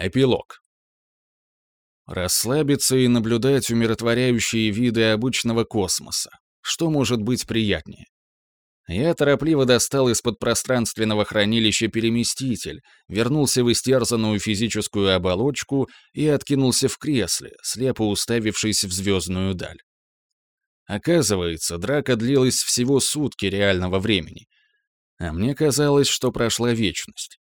Эпилог. Расслабиться и наблюдать умиротворяющие виды обычного космоса. Что может быть приятнее? Я торопливо достал из-под пространственного хранилища переместитель, вернулся в истерзанную физическую оболочку и откинулся в кресле, слепо уставившись в звездную даль. Оказывается, драка длилась всего сутки реального времени. А мне казалось, что прошла вечность.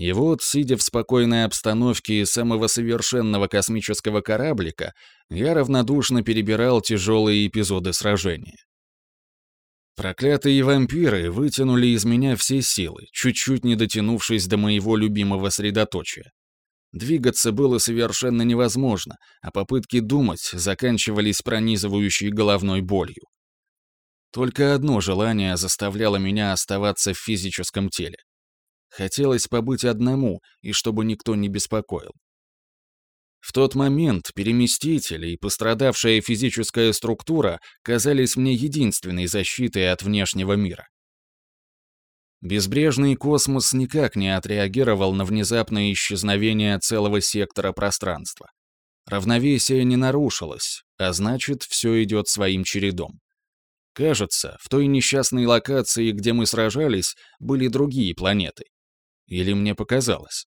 И вот, сидя в спокойной обстановке самого совершенного космического кораблика, я равнодушно перебирал тяжелые эпизоды сражения. Проклятые вампиры вытянули из меня все силы, чуть-чуть не дотянувшись до моего любимого средоточия. Двигаться было совершенно невозможно, а попытки думать заканчивались пронизывающей головной болью. Только одно желание заставляло меня оставаться в физическом теле. Хотелось побыть одному, и чтобы никто не беспокоил. В тот момент переместитель и пострадавшая физическая структура казались мне единственной защитой от внешнего мира. Безбрежный космос никак не отреагировал на внезапное исчезновение целого сектора пространства. Равновесие не нарушилось, а значит, все идет своим чередом. Кажется, в той несчастной локации, где мы сражались, были другие планеты. Или мне показалось?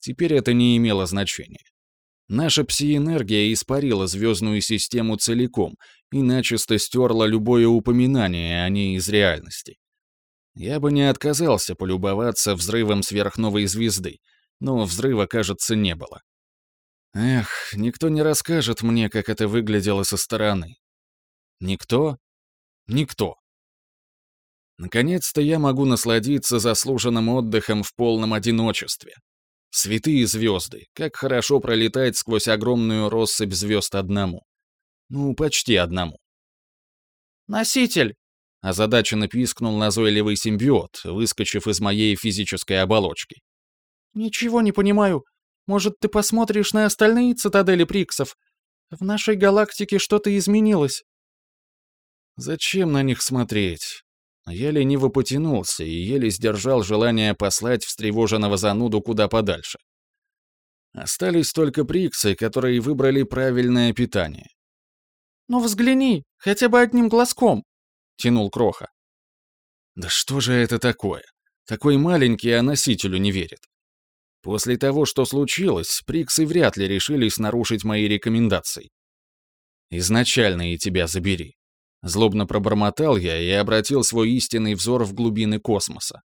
Теперь это не имело значения. Наша пси-энергия испарила звездную систему целиком и начисто стерла любое упоминание о ней из реальности. Я бы не отказался полюбоваться взрывом сверхновой звезды, но взрыва, кажется, не было. Эх, никто не расскажет мне, как это выглядело со стороны. Никто? Никто. Наконец-то я могу насладиться заслуженным отдыхом в полном одиночестве. Святые звезды, как хорошо пролетать сквозь огромную россыпь звезд одному. Ну, почти одному. «Носитель!» — озадаченно пискнул назойливый симбиот, выскочив из моей физической оболочки. «Ничего не понимаю. Может, ты посмотришь на остальные цитадели Приксов? В нашей галактике что-то изменилось». «Зачем на них смотреть? Я лениво потянулся и еле сдержал желание послать встревоженного зануду куда подальше. Остались только приксы, которые выбрали правильное питание. «Ну взгляни, хотя бы одним глазком», — тянул Кроха. «Да что же это такое? Такой маленький, а носителю не верит. После того, что случилось, приксы вряд ли решились нарушить мои рекомендации. Изначально и тебя забери. Злобно пробормотал я и обратил свой истинный взор в глубины космоса.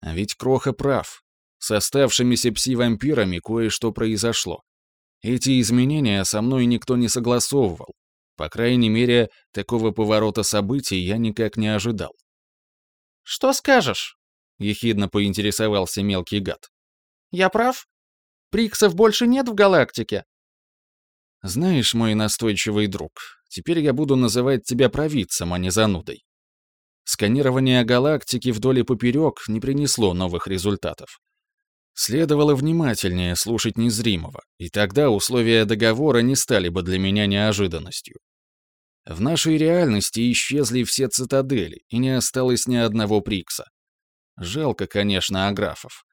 А ведь Кроха прав. С оставшимися пси-вампирами кое-что произошло. Эти изменения со мной никто не согласовывал. По крайней мере, такого поворота событий я никак не ожидал. «Что скажешь?» — ехидно поинтересовался мелкий гад. «Я прав? Приксов больше нет в галактике?» «Знаешь, мой настойчивый друг, теперь я буду называть тебя провидцем, а не занудой. Сканирование галактики вдоль и поперек не принесло новых результатов. Следовало внимательнее слушать незримого, и тогда условия договора не стали бы для меня неожиданностью. В нашей реальности исчезли все цитадели, и не осталось ни одного Прикса. Жалко, конечно, аграфов.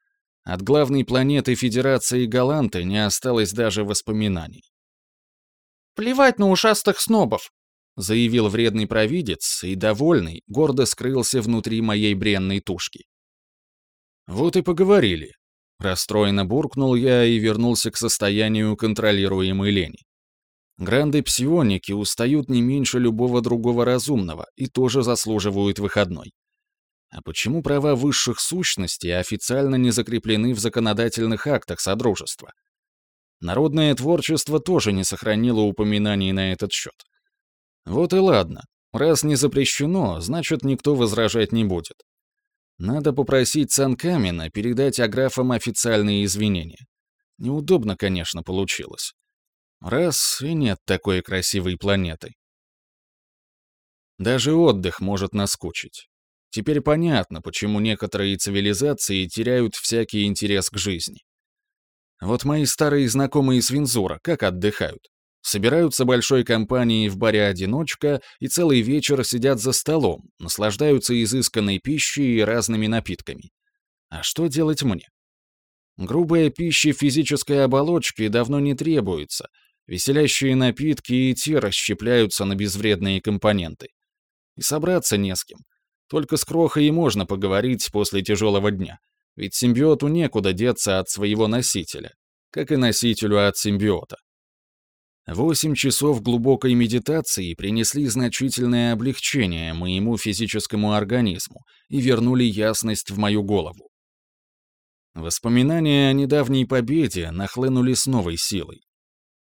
От главной планеты Федерации Галанты не осталось даже воспоминаний. «Плевать на ушастых снобов», — заявил вредный провидец и, довольный, гордо скрылся внутри моей бренной тушки. «Вот и поговорили». Расстроенно буркнул я и вернулся к состоянию контролируемой лени. Гранды-псионики устают не меньше любого другого разумного и тоже заслуживают выходной. А почему права высших сущностей официально не закреплены в законодательных актах Содружества? Народное творчество тоже не сохранило упоминаний на этот счет. Вот и ладно. Раз не запрещено, значит, никто возражать не будет. Надо попросить Цанкамина передать аграфам официальные извинения. Неудобно, конечно, получилось. Раз и нет такой красивой планеты. Даже отдых может наскучить. Теперь понятно, почему некоторые цивилизации теряют всякий интерес к жизни. Вот мои старые знакомые с Винзора как отдыхают? Собираются большой компанией в баре «Одиночка» и целый вечер сидят за столом, наслаждаются изысканной пищей и разными напитками. А что делать мне? Грубая пища физической оболочки давно не требуется. Веселящие напитки и те расщепляются на безвредные компоненты. И собраться не с кем. Только с крохой и можно поговорить после тяжелого дня. Ведь симбиоту некуда деться от своего носителя, как и носителю от симбиота. Восемь часов глубокой медитации принесли значительное облегчение моему физическому организму и вернули ясность в мою голову. Воспоминания о недавней победе нахлынули с новой силой.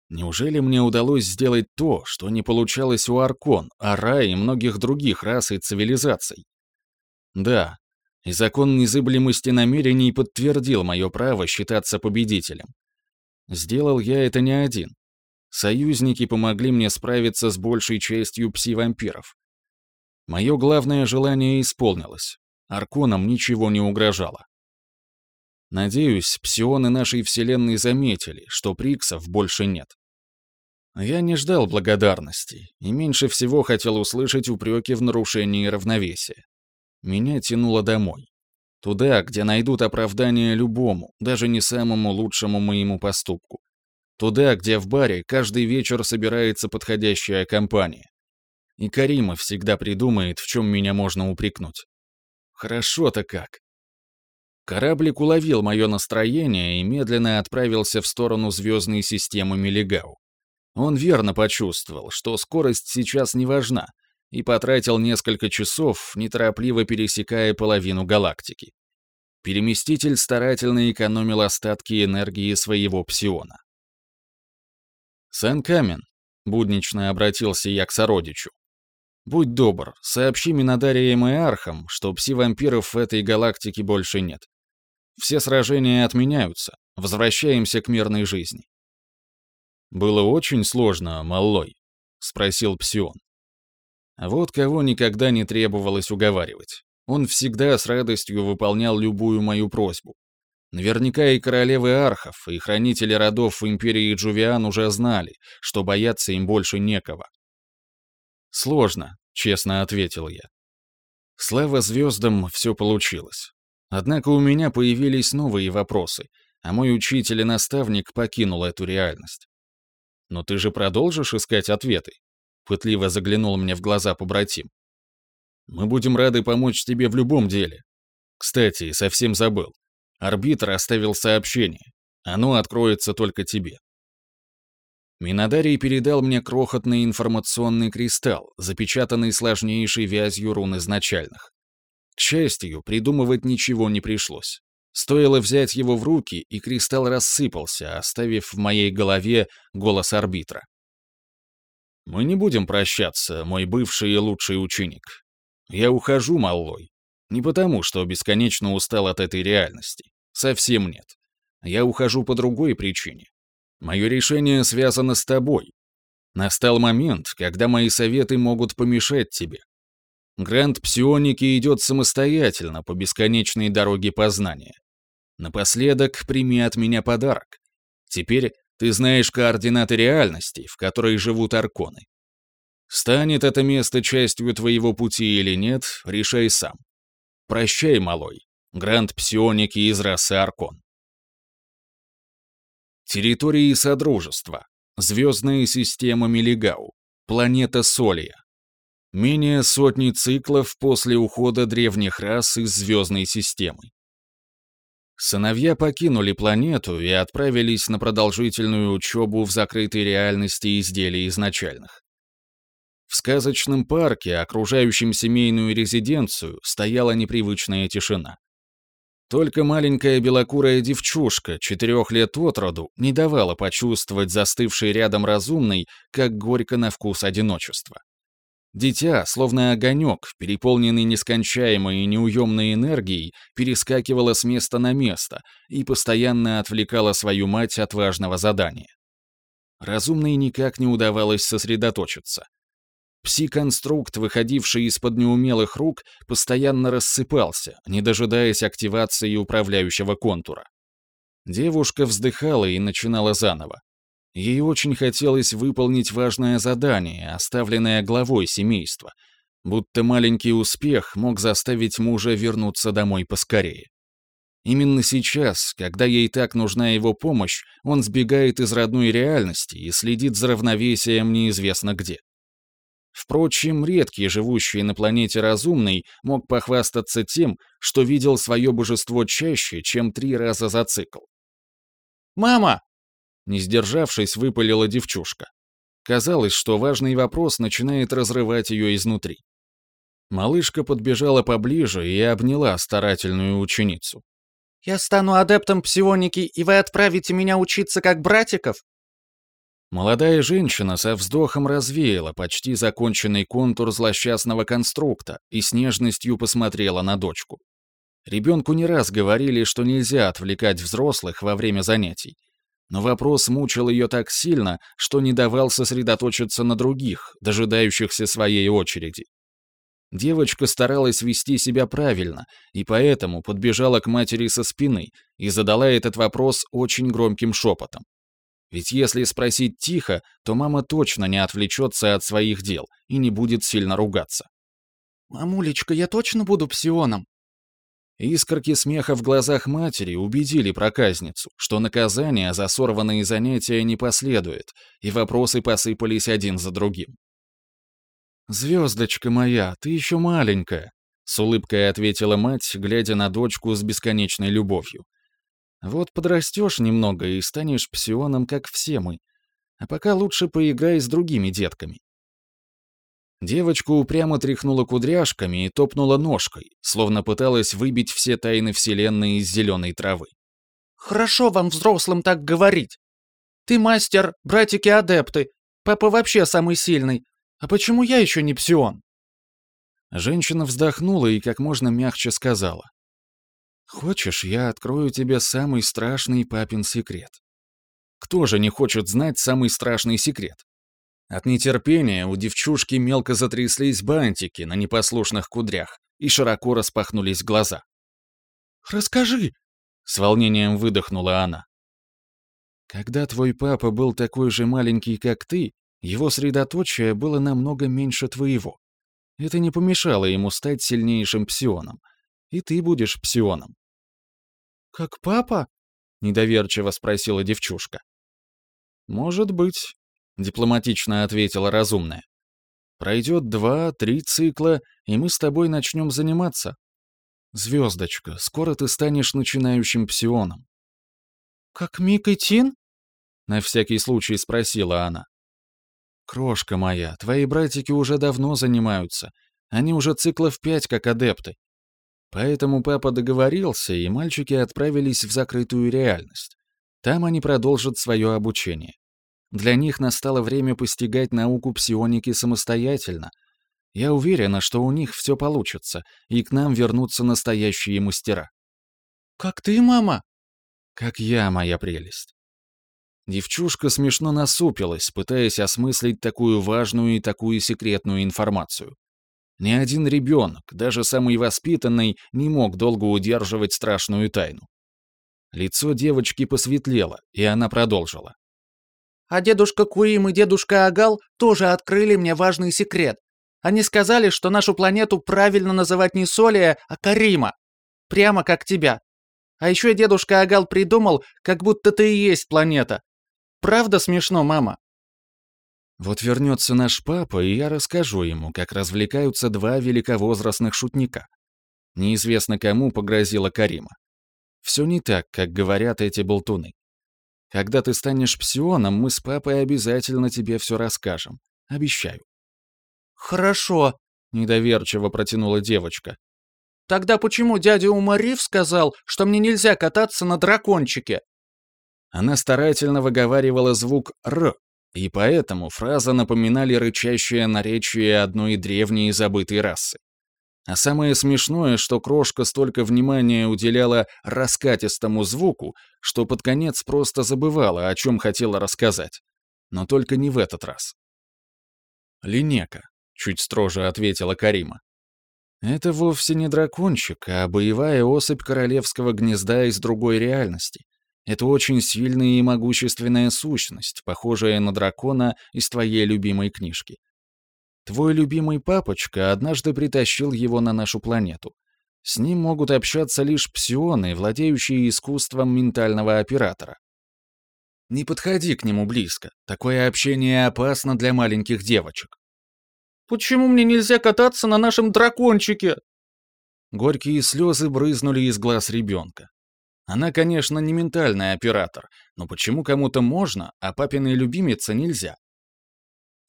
Неужели мне удалось сделать то, что не получалось у Аркон, Ара и многих других рас и цивилизаций? Да, и закон незыблемости намерений подтвердил мое право считаться победителем. Сделал я это не один. Союзники помогли мне справиться с большей частью пси-вампиров. Мое главное желание исполнилось. Арконам ничего не угрожало. Надеюсь, псионы нашей Вселенной заметили, что Приксов больше нет. Я не ждал благодарности и меньше всего хотел услышать упреки в нарушении равновесия. Меня тянуло домой. Туда, где найдут оправдание любому, даже не самому лучшему моему поступку. Туда, где в баре каждый вечер собирается подходящая компания. И Карима всегда придумает, в чем меня можно упрекнуть. Хорошо-то как. Кораблик уловил мое настроение и медленно отправился в сторону звездной системы Мелигау. Он верно почувствовал, что скорость сейчас не важна, и потратил несколько часов, неторопливо пересекая половину галактики. Переместитель старательно экономил остатки энергии своего псиона. «Сэн Камен», — буднично обратился я к сородичу. «Будь добр, сообщи Минодариям и Архам, что пси-вампиров в этой галактике больше нет. Все сражения отменяются, возвращаемся к мирной жизни». «Было очень сложно, Маллой», — спросил Псион. Вот кого никогда не требовалось уговаривать. Он всегда с радостью выполнял любую мою просьбу. Наверняка и королевы архов, и хранители родов в империи Джувиан уже знали, что бояться им больше некого. «Сложно», — честно ответил я. Слава звездам, все получилось. Однако у меня появились новые вопросы, а мой учитель и наставник покинул эту реальность. «Но ты же продолжишь искать ответы?» — пытливо заглянул мне в глаза побратим. «Мы будем рады помочь тебе в любом деле. Кстати, совсем забыл. Арбитр оставил сообщение. Оно откроется только тебе. Минодарий передал мне крохотный информационный кристалл, запечатанный сложнейшей вязью рун изначальных. К счастью, придумывать ничего не пришлось. Стоило взять его в руки, и кристалл рассыпался, оставив в моей голове голос арбитра. «Мы не будем прощаться, мой бывший и лучший ученик. Я ухожу, малой. Не потому, что бесконечно устал от этой реальности. Совсем нет. Я ухожу по другой причине. Мое решение связано с тобой. Настал момент, когда мои советы могут помешать тебе. Грант псионики идет самостоятельно по бесконечной дороге познания. Напоследок прими от меня подарок. Теперь ты знаешь координаты реальности, в которой живут арконы. Станет это место частью твоего пути или нет, решай сам. Прощай, малой. Гранд псионики из расы Аркон. Территории Содружества. Звездная система Мелигау. Планета Солия. Менее сотни циклов после ухода древних рас из звездной системы. Сыновья покинули планету и отправились на продолжительную учебу в закрытой реальности изделий изначальных. В сказочном парке, окружающем семейную резиденцию, стояла непривычная тишина. Только маленькая белокурая девчушка, четырех лет от роду, не давала почувствовать застывший рядом разумный, как горько на вкус одиночества. Дитя, словно огонек, переполненный нескончаемой и неуемной энергией, перескакивало с места на место и постоянно отвлекало свою мать от важного задания. Разумной никак не удавалось сосредоточиться. Пси-конструкт, выходивший из-под неумелых рук, постоянно рассыпался, не дожидаясь активации управляющего контура. Девушка вздыхала и начинала заново. Ей очень хотелось выполнить важное задание, оставленное главой семейства, будто маленький успех мог заставить мужа вернуться домой поскорее. Именно сейчас, когда ей так нужна его помощь, он сбегает из родной реальности и следит за равновесием неизвестно где. Впрочем, редкий живущий на планете разумный мог похвастаться тем, что видел свое божество чаще, чем три раза за цикл. «Мама!» Не сдержавшись, выпалила девчушка. Казалось, что важный вопрос начинает разрывать ее изнутри. Малышка подбежала поближе и обняла старательную ученицу. «Я стану адептом псионики, и вы отправите меня учиться как братиков?» Молодая женщина со вздохом развеяла почти законченный контур злосчастного конструкта и с нежностью посмотрела на дочку. Ребенку не раз говорили, что нельзя отвлекать взрослых во время занятий. Но вопрос мучил ее так сильно, что не давал сосредоточиться на других, дожидающихся своей очереди. Девочка старалась вести себя правильно, и поэтому подбежала к матери со спины и задала этот вопрос очень громким шепотом. Ведь если спросить тихо, то мама точно не отвлечется от своих дел и не будет сильно ругаться. «Мамулечка, я точно буду псионом?» Искорки смеха в глазах матери убедили проказницу, что наказание за сорванные занятия не последует, и вопросы посыпались один за другим. «Звездочка моя, ты еще маленькая», — с улыбкой ответила мать, глядя на дочку с бесконечной любовью. Вот подрастешь немного и станешь псионом, как все мы. А пока лучше поиграй с другими детками. Девочка упрямо тряхнула кудряшками и топнула ножкой, словно пыталась выбить все тайны Вселенной из зеленой травы. «Хорошо вам, взрослым, так говорить. Ты мастер, братики-адепты. Папа вообще самый сильный. А почему я еще не псион?» Женщина вздохнула и как можно мягче сказала. Хочешь, я открою тебе самый страшный папин секрет? Кто же не хочет знать самый страшный секрет? От нетерпения у девчушки мелко затряслись бантики на непослушных кудрях и широко распахнулись глаза. «Расскажи!» — с волнением выдохнула она. «Когда твой папа был такой же маленький, как ты, его средоточие было намного меньше твоего. Это не помешало ему стать сильнейшим псионом. И ты будешь псионом. «Как папа?» — недоверчиво спросила девчушка. «Может быть», — дипломатично ответила разумная. «Пройдет два-три цикла, и мы с тобой начнем заниматься. Звездочка, скоро ты станешь начинающим псионом». «Как Мик и Тин?» — на всякий случай спросила она. «Крошка моя, твои братики уже давно занимаются. Они уже циклов пять как адепты. Поэтому папа договорился, и мальчики отправились в закрытую реальность. Там они продолжат свое обучение. Для них настало время постигать науку псионики самостоятельно. Я уверена, что у них все получится, и к нам вернутся настоящие мастера. «Как ты, мама?» «Как я, моя прелесть». Девчушка смешно насупилась, пытаясь осмыслить такую важную и такую секретную информацию. Ни один ребенок, даже самый воспитанный, не мог долго удерживать страшную тайну. Лицо девочки посветлело, и она продолжила. «А дедушка Куим и дедушка Агал тоже открыли мне важный секрет. Они сказали, что нашу планету правильно называть не Солия, а Карима. Прямо как тебя. А еще дедушка Агал придумал, как будто ты и есть планета. Правда смешно, мама?» Вот вернется наш папа, и я расскажу ему, как развлекаются два великовозрастных шутника. Неизвестно кому погрозила Карима. Все не так, как говорят эти болтуны. Когда ты станешь псионом, мы с папой обязательно тебе все расскажем. Обещаю. Хорошо, недоверчиво протянула девочка. Тогда почему дядя Умарив сказал, что мне нельзя кататься на дракончике? Она старательно выговаривала звук «р», и поэтому фраза напоминали рычащее наречие одной древней забытой расы. А самое смешное, что крошка столько внимания уделяла раскатистому звуку, что под конец просто забывала, о чем хотела рассказать. Но только не в этот раз. «Линека», — чуть строже ответила Карима. «Это вовсе не дракончик, а боевая особь королевского гнезда из другой реальности. Это очень сильная и могущественная сущность, похожая на дракона из твоей любимой книжки. Твой любимый папочка однажды притащил его на нашу планету. С ним могут общаться лишь псионы, владеющие искусством ментального оператора. Не подходи к нему близко. Такое общение опасно для маленьких девочек. «Почему мне нельзя кататься на нашем дракончике?» Горькие слезы брызнули из глаз ребенка. Она, конечно, не ментальный оператор, но почему кому-то можно, а папиной любимице нельзя?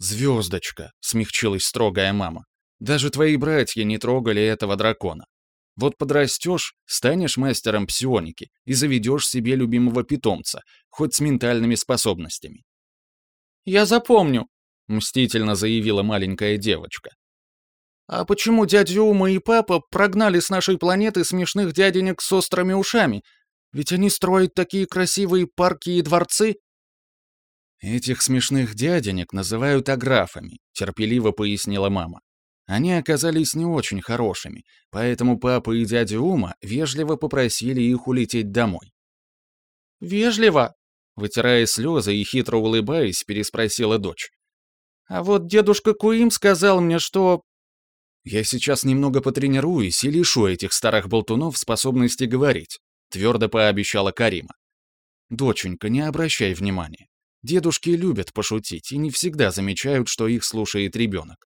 «Звездочка», — смягчилась строгая мама. «Даже твои братья не трогали этого дракона. Вот подрастешь, станешь мастером псионики и заведешь себе любимого питомца, хоть с ментальными способностями». «Я запомню», — мстительно заявила маленькая девочка. «А почему дядя Ума и папа прогнали с нашей планеты смешных дяденек с острыми ушами? Ведь они строят такие красивые парки и дворцы». «Этих смешных дяденек называют аграфами», — терпеливо пояснила мама. Они оказались не очень хорошими, поэтому папа и дядя Ума вежливо попросили их улететь домой. «Вежливо?» — вытирая слезы и хитро улыбаясь, переспросила дочь. «А вот дедушка Куим сказал мне, что...» «Я сейчас немного потренируюсь и лишу этих старых болтунов способности говорить», — твердо пообещала Карима. «Доченька, не обращай внимания. Дедушки любят пошутить и не всегда замечают, что их слушает ребенок.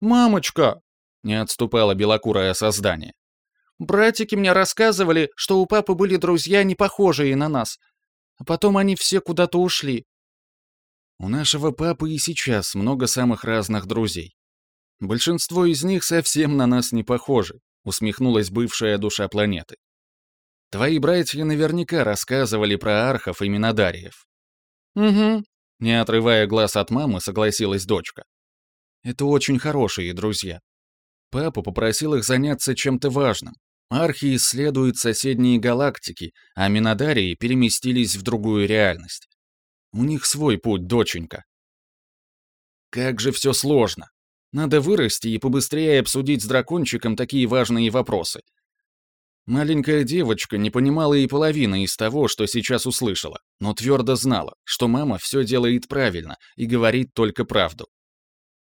«Мамочка!» — не отступало белокурое создание. «Братики мне рассказывали, что у папы были друзья, не похожие на нас. А потом они все куда-то ушли». «У нашего папы и сейчас много самых разных друзей. Большинство из них совсем на нас не похожи», — усмехнулась бывшая душа планеты. «Твои братья наверняка рассказывали про архов и минодариев». «Угу», — не отрывая глаз от мамы, согласилась дочка. Это очень хорошие друзья. Папа попросил их заняться чем-то важным. Архи исследуют соседние галактики, а Минодарии переместились в другую реальность. У них свой путь, доченька. Как же все сложно. Надо вырасти и побыстрее обсудить с дракончиком такие важные вопросы. Маленькая девочка не понимала и половины из того, что сейчас услышала, но твердо знала, что мама все делает правильно и говорит только правду.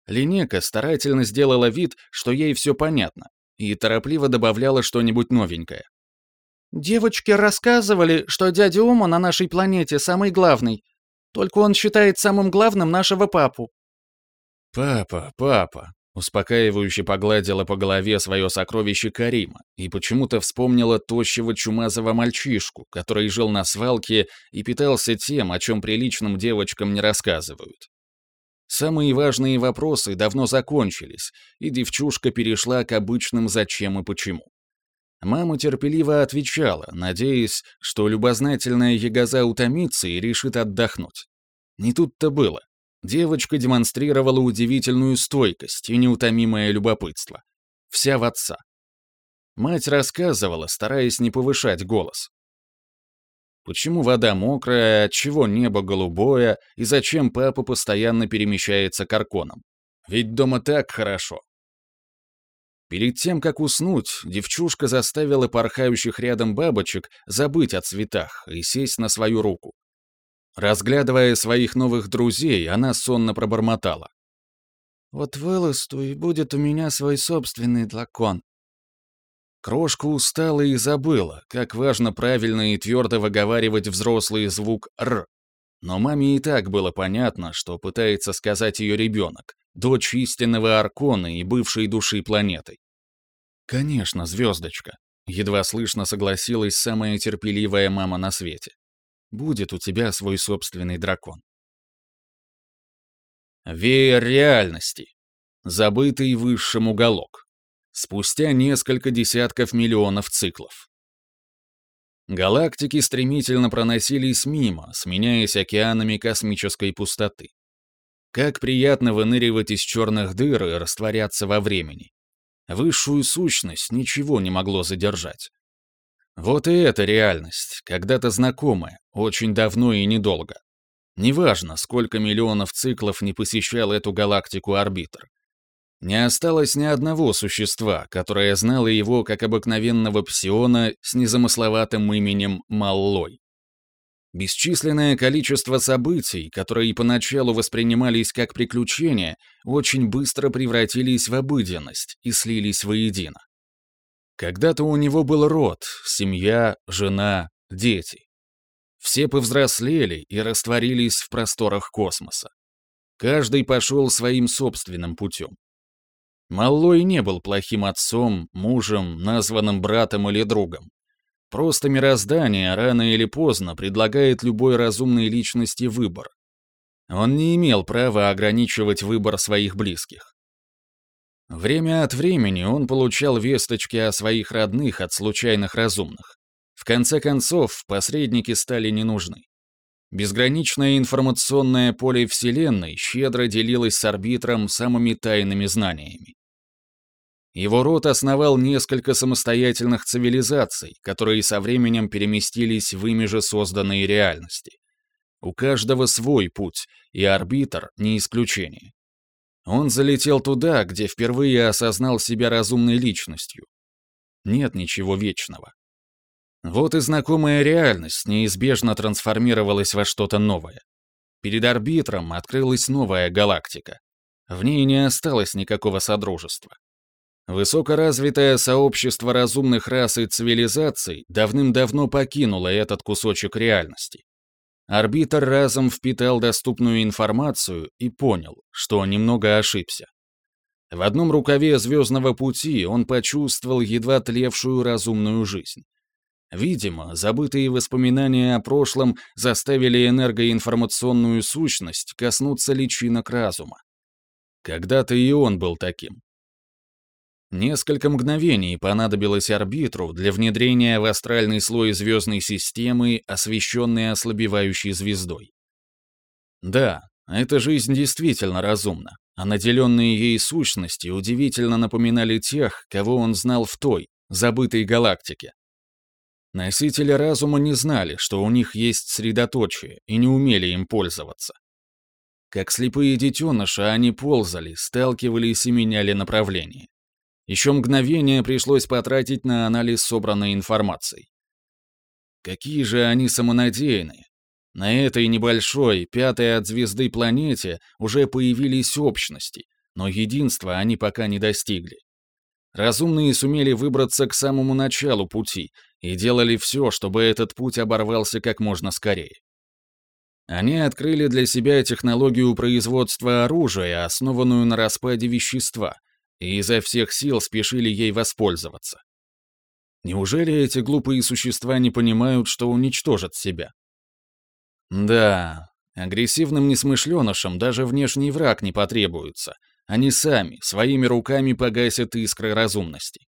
Линека старательно сделала вид, что ей все понятно, и торопливо добавляла что-нибудь новенькое. «Девочки рассказывали, что дядя Ума на нашей планете самый главный. Только он считает самым главным нашего папу». «Папа, папа», — успокаивающе погладила по голове свое сокровище Карима и почему-то вспомнила тощего чумазого мальчишку, который жил на свалке и питался тем, о чем приличным девочкам не рассказывают. Самые важные вопросы давно закончились, и девчушка перешла к обычным «зачем» и «почему». Мама терпеливо отвечала, надеясь, что любознательная ягоза утомится и решит отдохнуть. Не тут-то было. Девочка демонстрировала удивительную стойкость и неутомимое любопытство. Вся в отца. Мать рассказывала, стараясь не повышать голос. Почему вода мокрая, отчего небо голубое, и зачем папа постоянно перемещается к арконам? Ведь дома так хорошо. Перед тем, как уснуть, девчушка заставила порхающих рядом бабочек забыть о цветах и сесть на свою руку. Разглядывая своих новых друзей, она сонно пробормотала. «Вот выласту, и будет у меня свой собственный дракон. Крошка устала и забыла, как важно правильно и твердо выговаривать взрослый звук «р». Но маме и так было понятно, что пытается сказать ее ребенок, дочь истинного Аркона и бывшей души планеты. «Конечно, звездочка», — едва слышно согласилась самая терпеливая мама на свете. «Будет у тебя свой собственный дракон». Веер реальности. Забытый высшим уголок спустя несколько десятков миллионов циклов. Галактики стремительно проносились мимо, сменяясь океанами космической пустоты. Как приятно выныривать из черных дыр и растворяться во времени. Высшую сущность ничего не могло задержать. Вот и эта реальность, когда-то знакомая, очень давно и недолго. Неважно, сколько миллионов циклов не посещал эту галактику арбитр. Не осталось ни одного существа, которое знало его как обыкновенного псиона с незамысловатым именем Маллой. Бесчисленное количество событий, которые поначалу воспринимались как приключения, очень быстро превратились в обыденность и слились воедино. Когда-то у него был род, семья, жена, дети. Все повзрослели и растворились в просторах космоса. Каждый пошел своим собственным путем. Маллой не был плохим отцом, мужем, названным братом или другом. Просто мироздание рано или поздно предлагает любой разумной личности выбор. Он не имел права ограничивать выбор своих близких. Время от времени он получал весточки о своих родных от случайных разумных. Конце концов, посредники стали не нужны. Безграничное информационное поле Вселенной щедро делилось с арбитром самыми тайными знаниями. Его род основал несколько самостоятельных цивилизаций, которые со временем переместились в ими же созданные реальности. У каждого свой путь, и арбитр не исключение. Он залетел туда, где впервые осознал себя разумной личностью. Нет ничего вечного. Вот и знакомая реальность неизбежно трансформировалась во что-то новое. Перед арбитром открылась новая галактика. В ней не осталось никакого содружества. Высокоразвитое сообщество разумных рас и цивилизаций давным-давно покинуло этот кусочек реальности. Арбитр разом впитал доступную информацию и понял, что немного ошибся. В одном рукаве звездного пути он почувствовал едва тлевшую разумную жизнь. Видимо, забытые воспоминания о прошлом заставили энергоинформационную сущность коснуться личинок разума. Когда-то и он был таким. Несколько мгновений понадобилось арбитру для внедрения в астральный слой звездной системы, освещенной ослабевающей звездой. Да, эта жизнь действительно разумна, а наделенные ей сущности удивительно напоминали тех, кого он знал в той, забытой галактике. Носители разума не знали, что у них есть средоточие, и не умели им пользоваться. Как слепые детеныши, они ползали, сталкивались и меняли направление. Еще мгновение пришлось потратить на анализ собранной информации. Какие же они самонадеянные. На этой небольшой, пятой от звезды планете уже появились общности, но единства они пока не достигли. Разумные сумели выбраться к самому началу пути и делали все, чтобы этот путь оборвался как можно скорее. Они открыли для себя технологию производства оружия, основанную на распаде вещества, и изо всех сил спешили ей воспользоваться. Неужели эти глупые существа не понимают, что уничтожат себя? Да, агрессивным несмышленышам даже внешний враг не потребуется. Они сами, своими руками погасят искры разумности.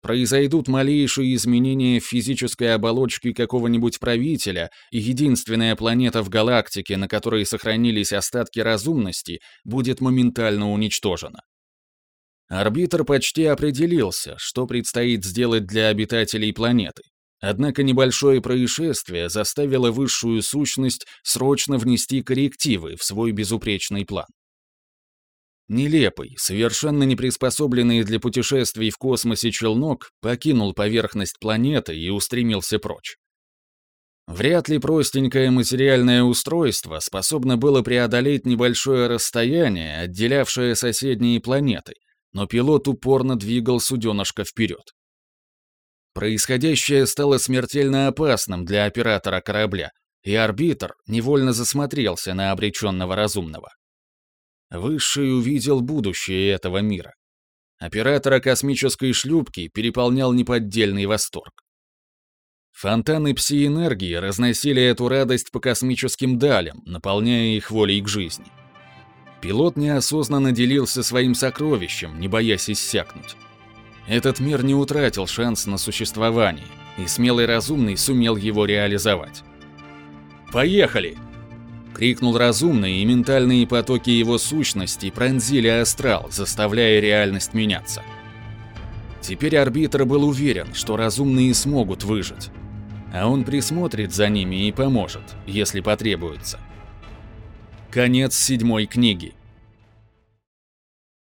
Произойдут малейшие изменения в физической оболочке какого-нибудь правителя, и единственная планета в галактике, на которой сохранились остатки разумности, будет моментально уничтожена. Арбитр почти определился, что предстоит сделать для обитателей планеты. Однако небольшое происшествие заставило высшую сущность срочно внести коррективы в свой безупречный план. Нелепый, совершенно не приспособленный для путешествий в космосе челнок покинул поверхность планеты и устремился прочь. Вряд ли простенькое материальное устройство способно было преодолеть небольшое расстояние, отделявшее соседние планеты, но пилот упорно двигал суденышко вперед. Происходящее стало смертельно опасным для оператора корабля, и арбитр невольно засмотрелся на обреченного разумного. Высший увидел будущее этого мира. Оператора космической шлюпки переполнял неподдельный восторг. Фонтаны пси-энергии разносили эту радость по космическим далям, наполняя их волей к жизни. Пилот неосознанно делился своим сокровищем, не боясь иссякнуть. Этот мир не утратил шанс на существование, и смелый разумный сумел его реализовать. «Поехали!» Крикнул разумный, и ментальные потоки его сущности пронзили астрал, заставляя реальность меняться. Теперь арбитр был уверен, что разумные смогут выжить. А он присмотрит за ними и поможет, если потребуется. Конец седьмой книги.